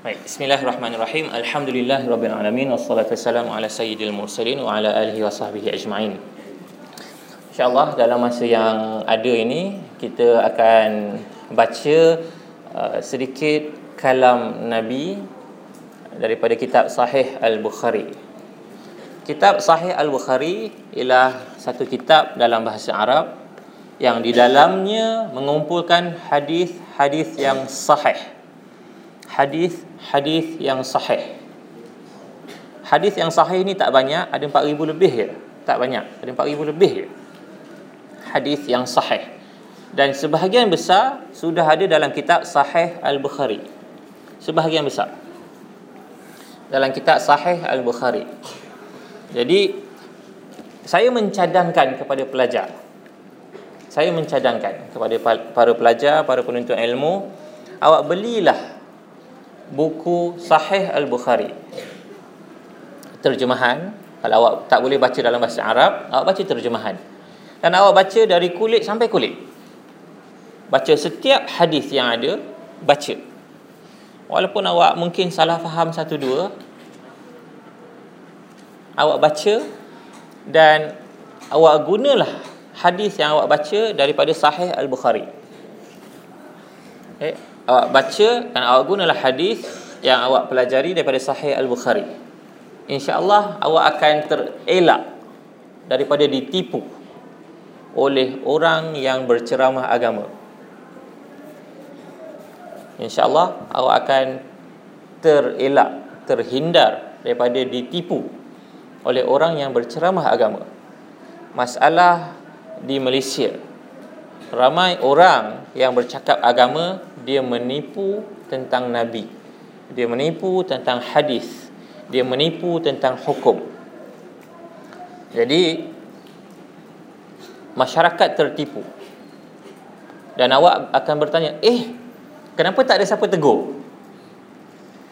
Baik, bismillahirrahmanirrahim. Alhamdulillah rabbil alamin wassalatu wassalamu ala sayyidil mursalin wa ala alihi wa sahbihi ajma'in. Insyaallah dalam masa yang ada ini kita akan baca uh, sedikit kalam Nabi daripada kitab Sahih Al-Bukhari. Kitab Sahih Al-Bukhari ialah satu kitab dalam bahasa Arab yang di dalamnya mengumpulkan hadis-hadis yang sahih. Hadis hadis yang sahih. Hadis yang sahih ni tak banyak, ada 4000 lebih je. Tak banyak, ada 4000 lebih je. Hadis yang sahih. Dan sebahagian besar sudah ada dalam kitab Sahih Al-Bukhari. Sebahagian besar. Dalam kitab Sahih Al-Bukhari. Jadi saya mencadangkan kepada pelajar. Saya mencadangkan kepada para pelajar, para penuntut ilmu, awak belilah buku Sahih Al-Bukhari. Terjemahan, kalau awak tak boleh baca dalam bahasa Arab, awak baca terjemahan. Dan awak baca dari kulit sampai kulit. Baca setiap hadis yang ada, baca. Walaupun awak mungkin salah faham satu dua, awak baca dan awak gunalah hadis yang awak baca daripada Sahih Al-Bukhari. Okay awak baca dan awak gunalah hadis yang awak pelajari daripada Sahih Al-Bukhari. Insya-Allah awak akan terelak daripada ditipu oleh orang yang berceramah agama. Insya-Allah awak akan terelak, terhindar daripada ditipu oleh orang yang berceramah agama. Masalah di Malaysia ramai orang yang bercakap agama dia menipu tentang nabi. Dia menipu tentang hadis. Dia menipu tentang hukum. Jadi masyarakat tertipu. Dan awak akan bertanya eh kenapa tak ada siapa tegur?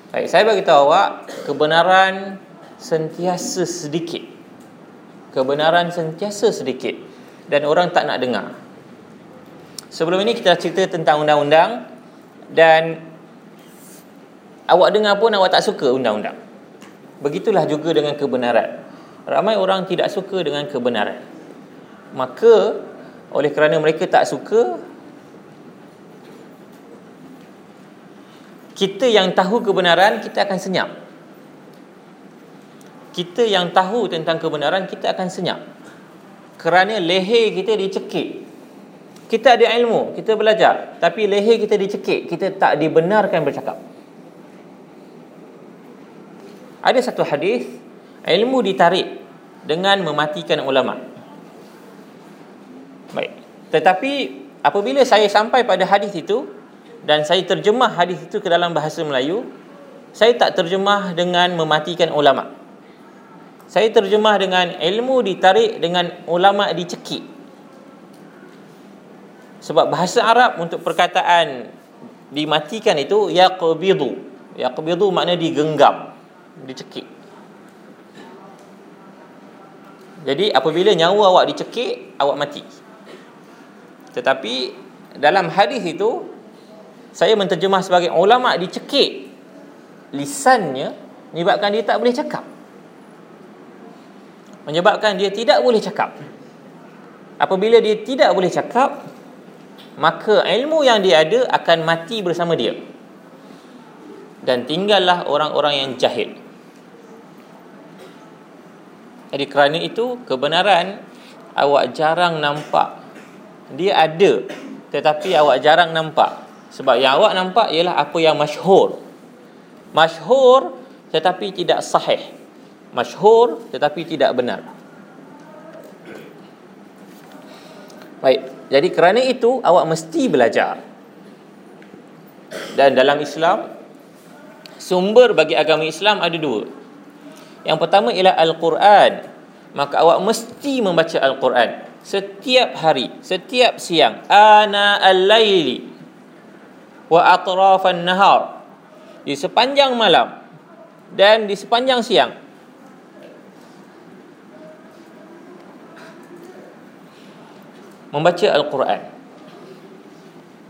Baik saya bagi tahu awak kebenaran sentiasa sedikit. Kebenaran sentiasa sedikit. Dan orang tak nak dengar. Sebelum ini kita cerita tentang undang-undang dan awak dengar pun awak tak suka undang-undang. Begitulah juga dengan kebenaran. Ramai orang tidak suka dengan kebenaran. Maka oleh kerana mereka tak suka kita yang tahu kebenaran kita akan senyap. Kita yang tahu tentang kebenaran kita akan senyap. Kerana leher kita dicekik kita ada ilmu, kita belajar, tapi leher kita dicekik, kita tak dibenarkan bercakap. Ada satu hadis, ilmu ditarik dengan mematikan ulama. Baik. Tetapi apabila saya sampai pada hadis itu dan saya terjemah hadis itu ke dalam bahasa Melayu, saya tak terjemah dengan mematikan ulama. Saya terjemah dengan ilmu ditarik dengan ulama dicekik. Sebab bahasa Arab untuk perkataan dimatikan itu yaqbidu. Yaqbidu makna digenggam, dicekik. Jadi apabila nyawa awak dicekik, awak mati. Tetapi dalam hadis itu saya menterjemah sebagai ulama dicekik lisannya menyebabkan dia tak boleh cakap. Menyebabkan dia tidak boleh cakap. Apabila dia tidak boleh cakap, maka ilmu yang dia ada akan mati bersama dia. Dan tinggallah orang-orang yang jahil. Jadi kerana itu kebenaran awak jarang nampak. Dia ada tetapi awak jarang nampak. Sebab yang awak nampak ialah apa yang masyhur. Masyhur tetapi tidak sahih. Masyhur tetapi tidak benar. Baik jadi kerana itu awak mesti belajar. Dan dalam Islam sumber bagi agama Islam ada dua. Yang pertama ialah Al-Quran. Maka awak mesti membaca Al-Quran setiap hari, setiap siang, ana al-laili wa atrafan nahar. Di sepanjang malam dan di sepanjang siang membaca Al-Quran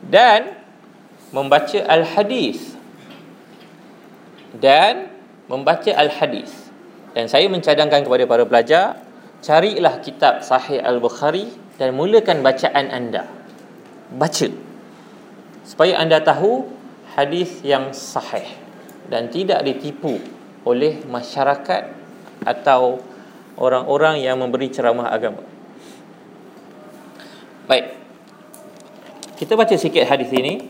dan membaca Al-Hadis dan membaca al-hadis. Dan saya mencadangkan kepada para pelajar, carilah kitab Sahih Al-Bukhari dan mulakan bacaan anda. Baca. Supaya anda tahu hadis yang sahih dan tidak ditipu oleh masyarakat atau orang-orang yang memberi ceramah agama. Baik. Kita baca sikit hadis ini.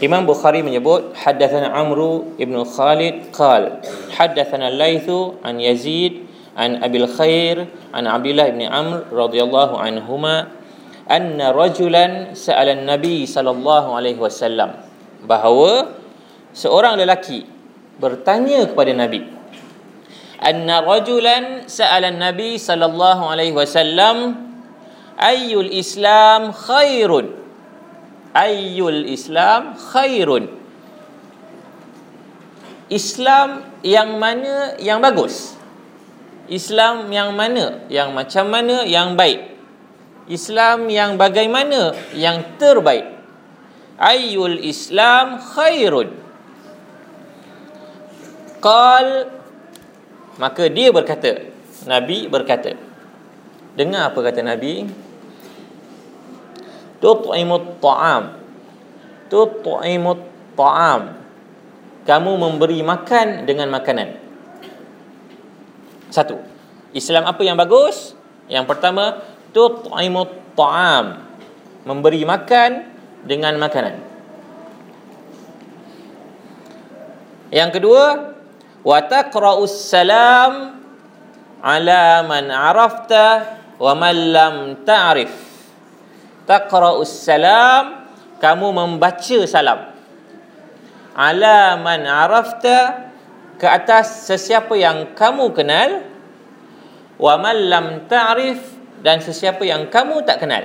Imam Bukhari menyebut haddatsana Amru ibn Khalid qal haddatsana Laithu an Yazid an Abil Khair an Abdullah ibn Amr radhiyallahu anhuma anna rajulan sa'ala an-nabi sallallahu alaihi wasallam bahawa seorang lelaki bertanya kepada Nabi anna rajulan sa'ala an-nabi sallallahu alaihi wasallam ayyul islam khairun ayyul Islam khairun Islam yang mana yang bagus? Islam yang mana yang macam mana yang baik? Islam yang bagaimana yang terbaik ayyul Islam khairun qal maka dia berkata Nabi berkata. Dengar apa kata Nabi? Tut'imut ta'am. Tut'imut ta'am. Kamu memberi makan dengan makanan. Satu. Islam apa yang bagus? Yang pertama tut'imut ta'am. Memberi makan dengan makanan. Yang kedua wa taqra'us salam ala man arafta wa man lam ta'rif. Taqra'us salam kamu membaca salam. Ala man arafta ke atas sesiapa yang kamu kenal. Wa man lam ta'rif dan sesiapa yang kamu tak kenal.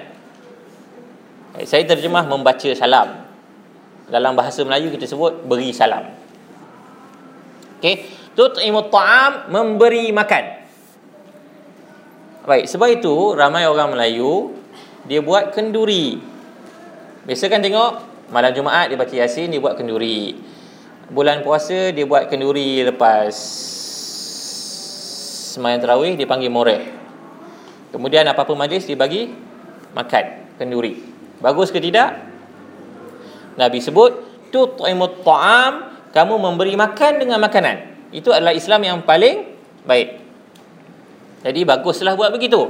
Saya terjemah membaca salam. Dalam bahasa Melayu kita sebut beri salam okey tut'imut ta'am memberi makan baik sebab itu ramai orang Melayu dia buat kenduri. Biasa kan tengok malam Jumaat dia baca Yasin dia buat kenduri. Bulan puasa dia buat kenduri lepas sembahyang tarawih dia panggil moreh. Kemudian apa-apa majlis dia bagi makan kenduri. Bagus ke tidak? Nabi sebut tut'imut ta'am kamu memberi makan dengan makanan. Itu adalah Islam yang paling baik. Jadi baguslah buat begitu.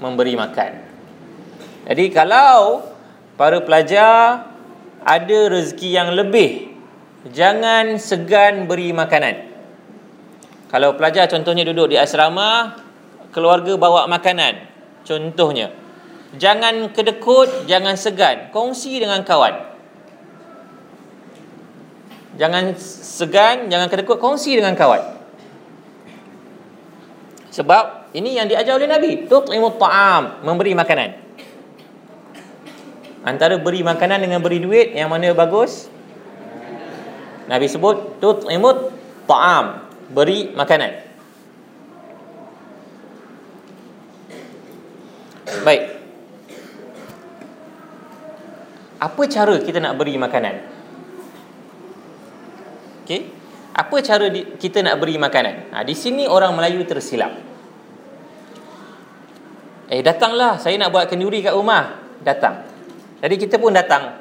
Memberi makan. Jadi kalau para pelajar ada rezeki yang lebih, jangan segan beri makanan. Kalau pelajar contohnya duduk di asrama, keluarga bawa makanan. Contohnya, jangan kedekut, jangan segan, kongsi dengan kawan. Jangan segan, jangan kedekut, kongsi dengan kawan. Sebab ini yang diajar oleh Nabi, tut'imut ta'am, memberi makanan. Antara beri makanan dengan beri duit Yang mana bagus? Nabi sebut Tut'imut ta'am Beri makanan. Baik. Apa cara kita nak beri makanan Okey Apa cara di, kita nak beri makanan ha, Di sini orang Melayu tersilap Eh datanglah Saya nak buat kenduri kat rumah Datang jadi kita pun datang.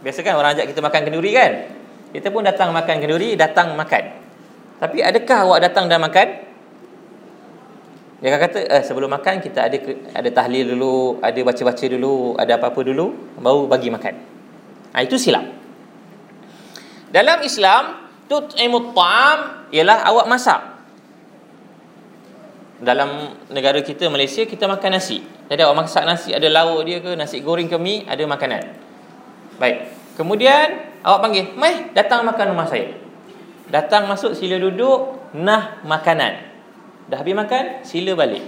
Biasa kan orang ajak kita makan kenduri kan? Kita pun datang makan kenduri, datang makan. Tapi adakah awak datang dan makan? Dia akan kata, eh, sebelum makan kita ada ada tahlil dulu, ada baca-baca dulu, ada apa-apa dulu, baru bagi makan. Ha, itu silap. Dalam Islam, tut'imut ta'am ialah awak masak. Dalam negara kita Malaysia kita makan nasi. Jadi awak masak nasi ada lauk dia ke nasi goreng ke mi ada makanan. Baik. Kemudian awak panggil, "Mai, datang makan rumah saya." Datang masuk sila duduk, nah makanan. Dah habis makan, sila balik.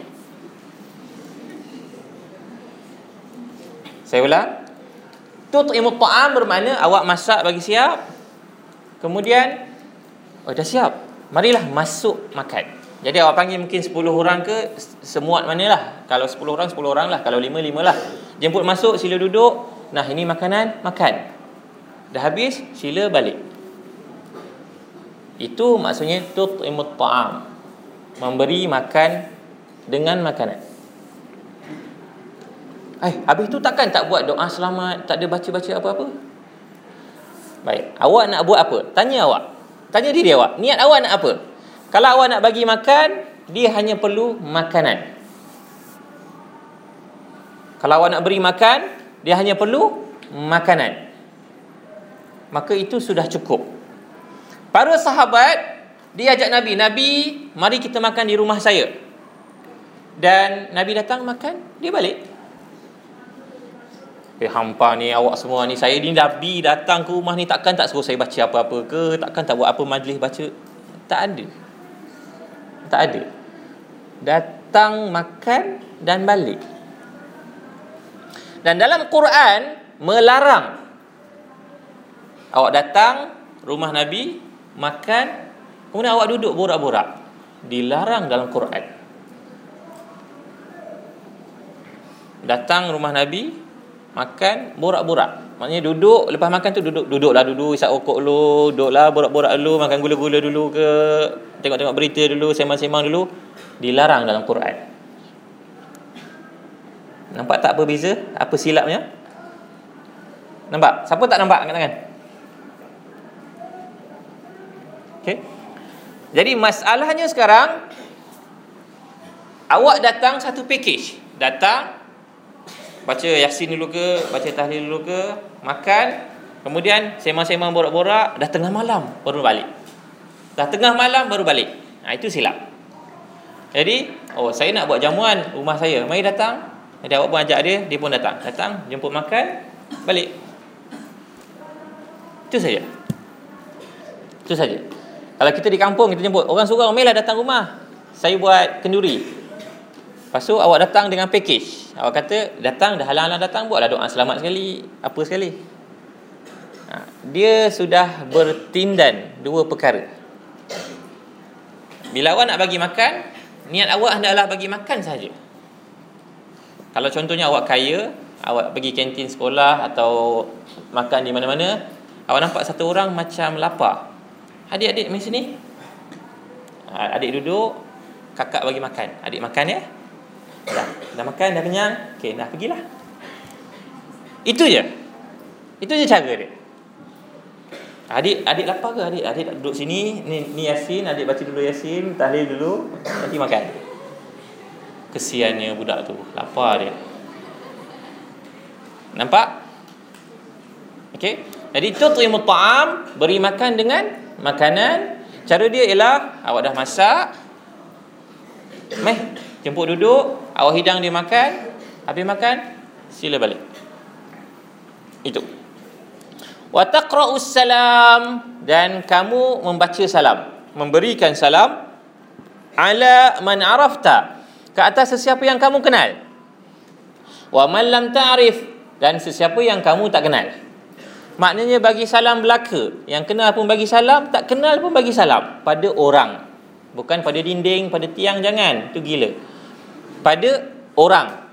Saya ulang. Tut'imut ta'am bermakna awak masak bagi siap. Kemudian oh dah siap. Marilah masuk makan. Jadi awak panggil mungkin 10 orang ke semuat manalah. Kalau 10 orang 10 orang lah, kalau 5 5 lah. Jemput masuk sila duduk, Nah, ini makanan, makan. Dah habis, sila balik. Itu maksudnya tut'imut ta'am. Memberi makan dengan makanan. Eh, habis tu takkan tak buat doa selamat, tak ada baca-baca apa-apa? Baik, awak nak buat apa? Tanya awak. Tanya diri awak, niat awak nak apa? Kalau awak nak bagi makan, dia hanya perlu makanan. Kalau awak nak beri makan, dia hanya perlu makanan. Maka itu sudah cukup. Para sahabat dia ajak Nabi, Nabi, mari kita makan di rumah saya. Dan Nabi datang makan, dia balik. Eh hampa ni awak semua ni Saya ni Nabi datang ke rumah ni Takkan tak suruh saya baca apa-apa ke? Takkan tak buat apa majlis baca? Tak ada. Tak ada. Datang makan dan balik. Dan dalam Quran Melarang. Awak datang Rumah Nabi Makan Kemudian awak duduk borak-borak. Dilarang dalam Quran. Datang rumah Nabi makan borak-borak. Maknanya duduk lepas makan tu duduk. Duduklah dulu isap rokok dulu duduklah borak-borak dulu makan gula-gula dulu ke? Tengok-tengok berita dulu sembang-sembang dulu. Dilarang dalam Quran. Nampak tak apa beza? Apa silapnya? Nampak? Siapa tak nampak? Angkat tangan. Okey. Jadi masalahnya sekarang awak datang satu package. Datang baca yasin dulu ke baca tahlil dulu ke makan kemudian sembang-sembang borak-borak dah tengah malam baru balik. Dah tengah malam baru balik. Ha, itu silap. Jadi oh saya nak buat jamuan rumah saya. Mari datang. Jadi awak pun ajak dia dia pun datang. Datang jemput makan balik. Itu saja. Itu saja. Kalau kita di kampung kita jemput. Orang surau mailah datang rumah. Saya buat kenduri Lepas tu awak datang dengan package. Awak kata datang dah halang-halang datang buatlah doa selamat sekali, apa sekali. Ha, dia sudah bertindan dua perkara. Bila awak nak bagi makan, niat awak hendaklah bagi makan saja. Kalau contohnya awak kaya, awak pergi kantin sekolah atau makan di mana-mana, awak nampak satu orang macam lapar. Adik-adik mari sini. Ha, adik duduk, kakak bagi makan. Adik makan ya. Dah, dah makan, dah kenyang. Okey, dah pergilah. Itu je. Itu je cara dia. Adik, adik lapar ke adik? Adik duduk sini, ni, ni Yasin, adik baca dulu Yasin, tahlil dulu, nanti makan. Kesiannya budak tu, lapar dia. Nampak? Okey. Jadi tut'imut ta'am, beri makan dengan makanan. Cara dia ialah awak dah masak. Meh, jemput duduk, awak hidang dia makan. Habis makan sila balik. Itu. Wa taqra'us salam. Dan kamu membaca salam. Memberikan salam ala man arafta. Ke atas sesiapa yang kamu kenal. Wa man lam ta'rif. Dan sesiapa yang kamu tak kenal. Maknanya bagi salam belaka. Yang kenal pun bagi salam tak kenal pun bagi salam. Pada orang bukan pada dinding pada tiang jangan. Itu gila. Pada orang.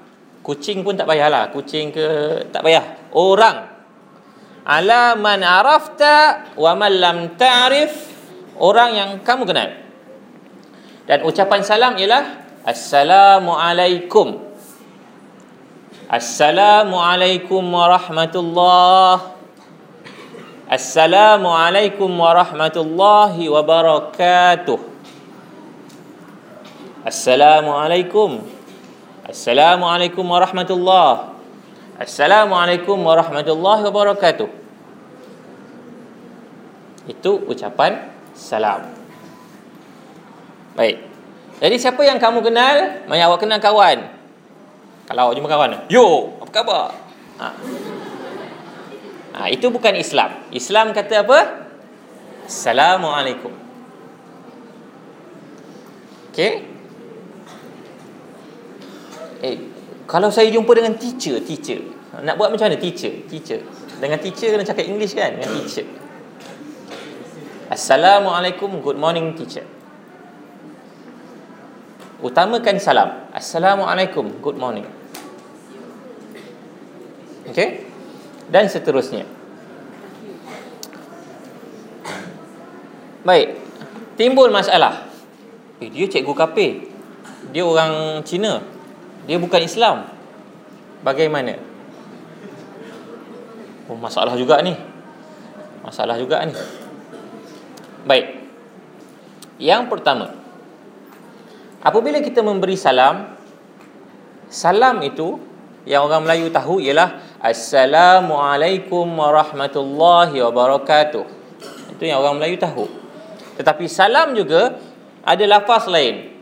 Kucing pun tak payahlah. Kucing ke tak payah. Orang. Ala man arafta wa man lam ta'rif. Orang yang kamu kenal. Dan ucapan salam ialah assalamu alaikum. Assalamu alaikum warahmatullah assalamu alaikum warahmatullahi wabarakatuh Assalamualaikum Assalamualaikum warahmatullahi Assalamualaikum warahmatullahi wabarakatuh Itu ucapan salam Baik Jadi siapa yang kamu kenal Mari awak kenal kawan Kalau awak jumpa kawan Yo, apa khabar? Ha. ha. Itu bukan Islam Islam kata apa? Assalamualaikum Okay eh kalau saya jumpa dengan teacher teacher nak buat macam mana teacher teacher dengan teacher kena cakap english kan dengan teacher assalamualaikum good morning teacher utamakan salam assalamualaikum good morning okey dan seterusnya. Baik. Timbul masalah. Eh, dia cikgu kafir. Dia orang Cina. Dia bukan Islam. Bagaimana? Oh, masalah juga ni. Masalah juga ni. Baik. Yang pertama. Apabila kita memberi salam, salam itu yang orang Melayu tahu ialah Assalamualaikum warahmatullahi wabarakatuh. Itu yang orang Melayu tahu. Tetapi salam juga ada lafaz lain.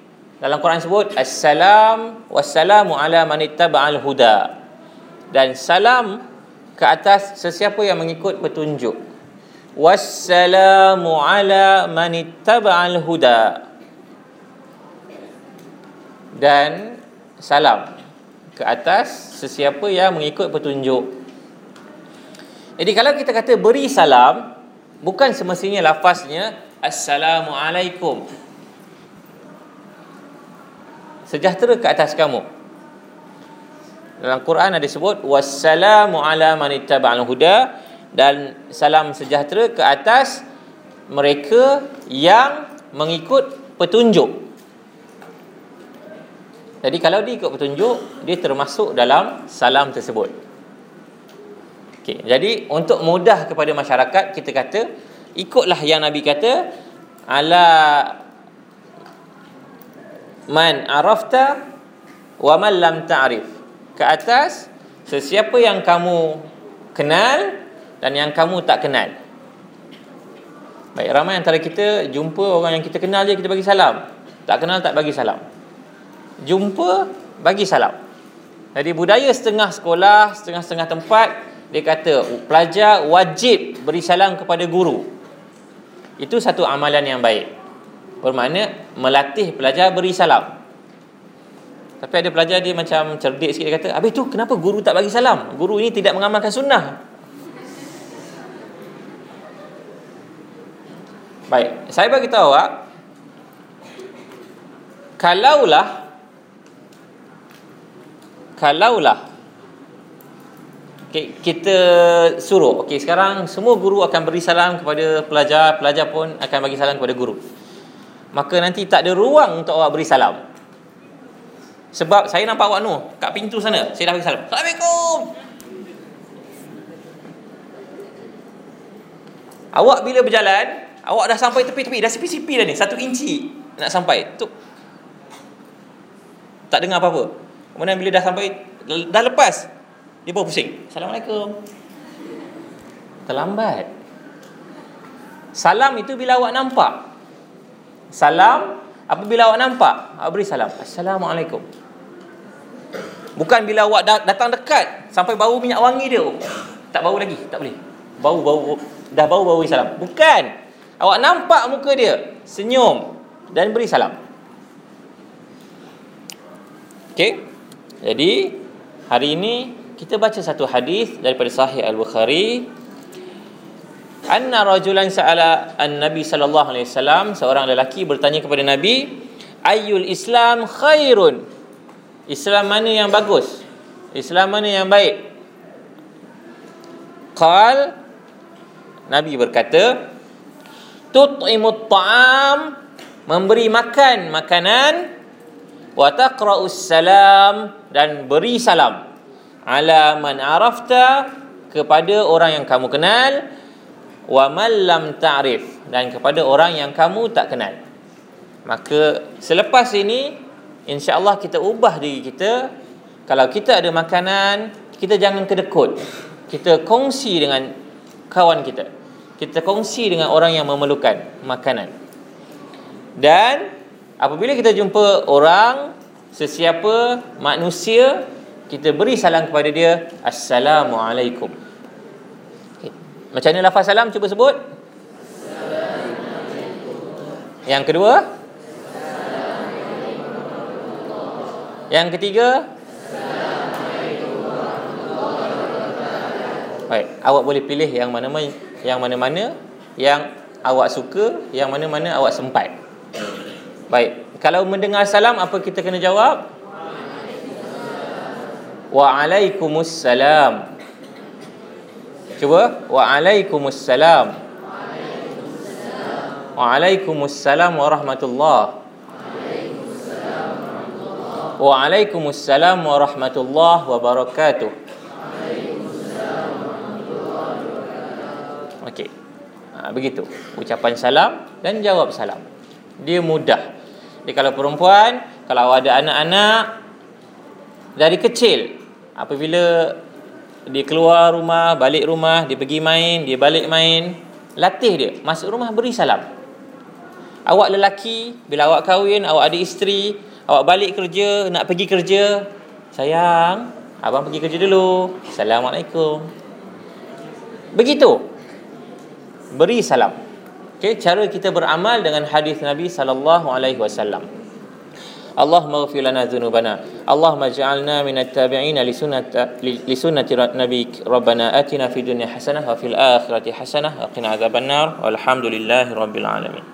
Dalam Quran sebut assalam wassalamu ala man ittaba'al huda. Dan salam ke atas sesiapa yang mengikut petunjuk. Wassalamu ala man ittaba'al huda. Dan salam ke atas sesiapa yang mengikut petunjuk. Jadi kalau kita kata beri salam bukan semestinya lafaznya Assalamualaikum Sejahtera ke atas kamu Dalam Quran ada sebut Wassalamu ala manittaba'al huda Dan salam sejahtera ke atas Mereka yang mengikut petunjuk Jadi kalau dia ikut petunjuk Dia termasuk dalam salam tersebut okay. Jadi untuk mudah kepada masyarakat Kita kata ikutlah yang Nabi kata ala man arafta wa man lam ta'rif. Ke atas sesiapa yang kamu kenal dan yang kamu tak kenal. Baik ramai antara kita jumpa orang yang kita kenal je kita bagi salam. Tak kenal tak bagi salam. Jumpa bagi salam. Jadi budaya setengah sekolah setengah-setengah tempat dia kata pelajar wajib beri salam kepada guru. Itu satu amalan yang baik bermakna melatih pelajar beri salam tapi ada pelajar dia macam cerdik sikit dia kata habis tu kenapa guru tak bagi salam guru ini tidak mengamalkan sunnah baik saya bagi tahu awak kalaulah kalaulah Okay, kita suruh. Okey, sekarang semua guru akan beri salam kepada pelajar, pelajar pun akan bagi salam kepada guru. Maka nanti tak ada ruang untuk awak beri salam. Sebab saya nampak awak tu kat pintu sana, saya dah bagi salam. Assalamualaikum. Awak bila berjalan, awak dah sampai tepi-tepi, dah sipi-sipi dah ni, satu inci nak sampai. Tu tak dengar apa-apa. Kemudian bila dah sampai dah lepas dia baru pusing. Assalamualaikum. Terlambat. Salam itu bila awak nampak. Salam apabila awak nampak, awak beri salam. Assalamualaikum. Bukan bila awak datang dekat sampai bau minyak wangi dia. Tak bau lagi, tak boleh. Bau bau dah bau bau salam. Bukan. Awak nampak muka dia, senyum dan beri salam. Okey. Jadi hari ini kita baca satu hadis daripada Sahih Al-Bukhari anna rajulan sa'ala an-nabi sallallahu alaihi wasallam seorang lelaki bertanya kepada nabi ayyul islam khairun? Islam mana yang bagus? Islam mana yang baik? Qal nabi berkata tut'imut ta'am memberi makan makanan wa taqra'us salam dan beri salam. Ala man arafta kepada orang yang kamu kenal wa man lam ta'rif. Dan kepada orang yang kamu tak kenal. Maka selepas ini insya-Allah kita ubah diri kita. Kalau kita ada makanan kita jangan kedekut. Kita kongsi dengan kawan kita. Kita kongsi dengan orang yang memerlukan makanan. Dan apabila kita jumpa orang sesiapa manusia kita beri salam kepada dia assalamualaikum. Macam mana lafaz salam cuba sebut yang kedua yang ketiga Baik, awak boleh pilih yang mana-mana yang mana-mana yang awak suka, yang mana-mana awak sempat. Baik, kalau mendengar salam apa kita kena jawab? Waalaikumsalam. Cuba. Waalaikumsalam. Waalaikumsalam warahmatullahi Waalaikumsalam warahmatullahi wabarakatuh. Okey. Ha, begitu. Ucapan salam dan jawab salam. Dia mudah. Jadi kalau perempuan, kalau ada anak-anak dari kecil apabila dia keluar rumah, balik rumah, dia pergi main, dia balik main, latih dia. Masuk rumah beri salam. Awak lelaki, bila awak kahwin, awak ada isteri, awak balik kerja, nak pergi kerja, sayang, abang pergi kerja dulu. Assalamualaikum. Begitu. Beri salam. Okay, cara kita beramal dengan hadis Nabi sallallahu alaihi wasallam. اللهم اغفر لنا ذنوبنا اللهم اجعلنا من التابعين لسنة لسنة نبيك ربنا آتنا في الدنيا حسنة وفي الآخرة حسنة وقنا عذاب النار والحمد لله رب العالمين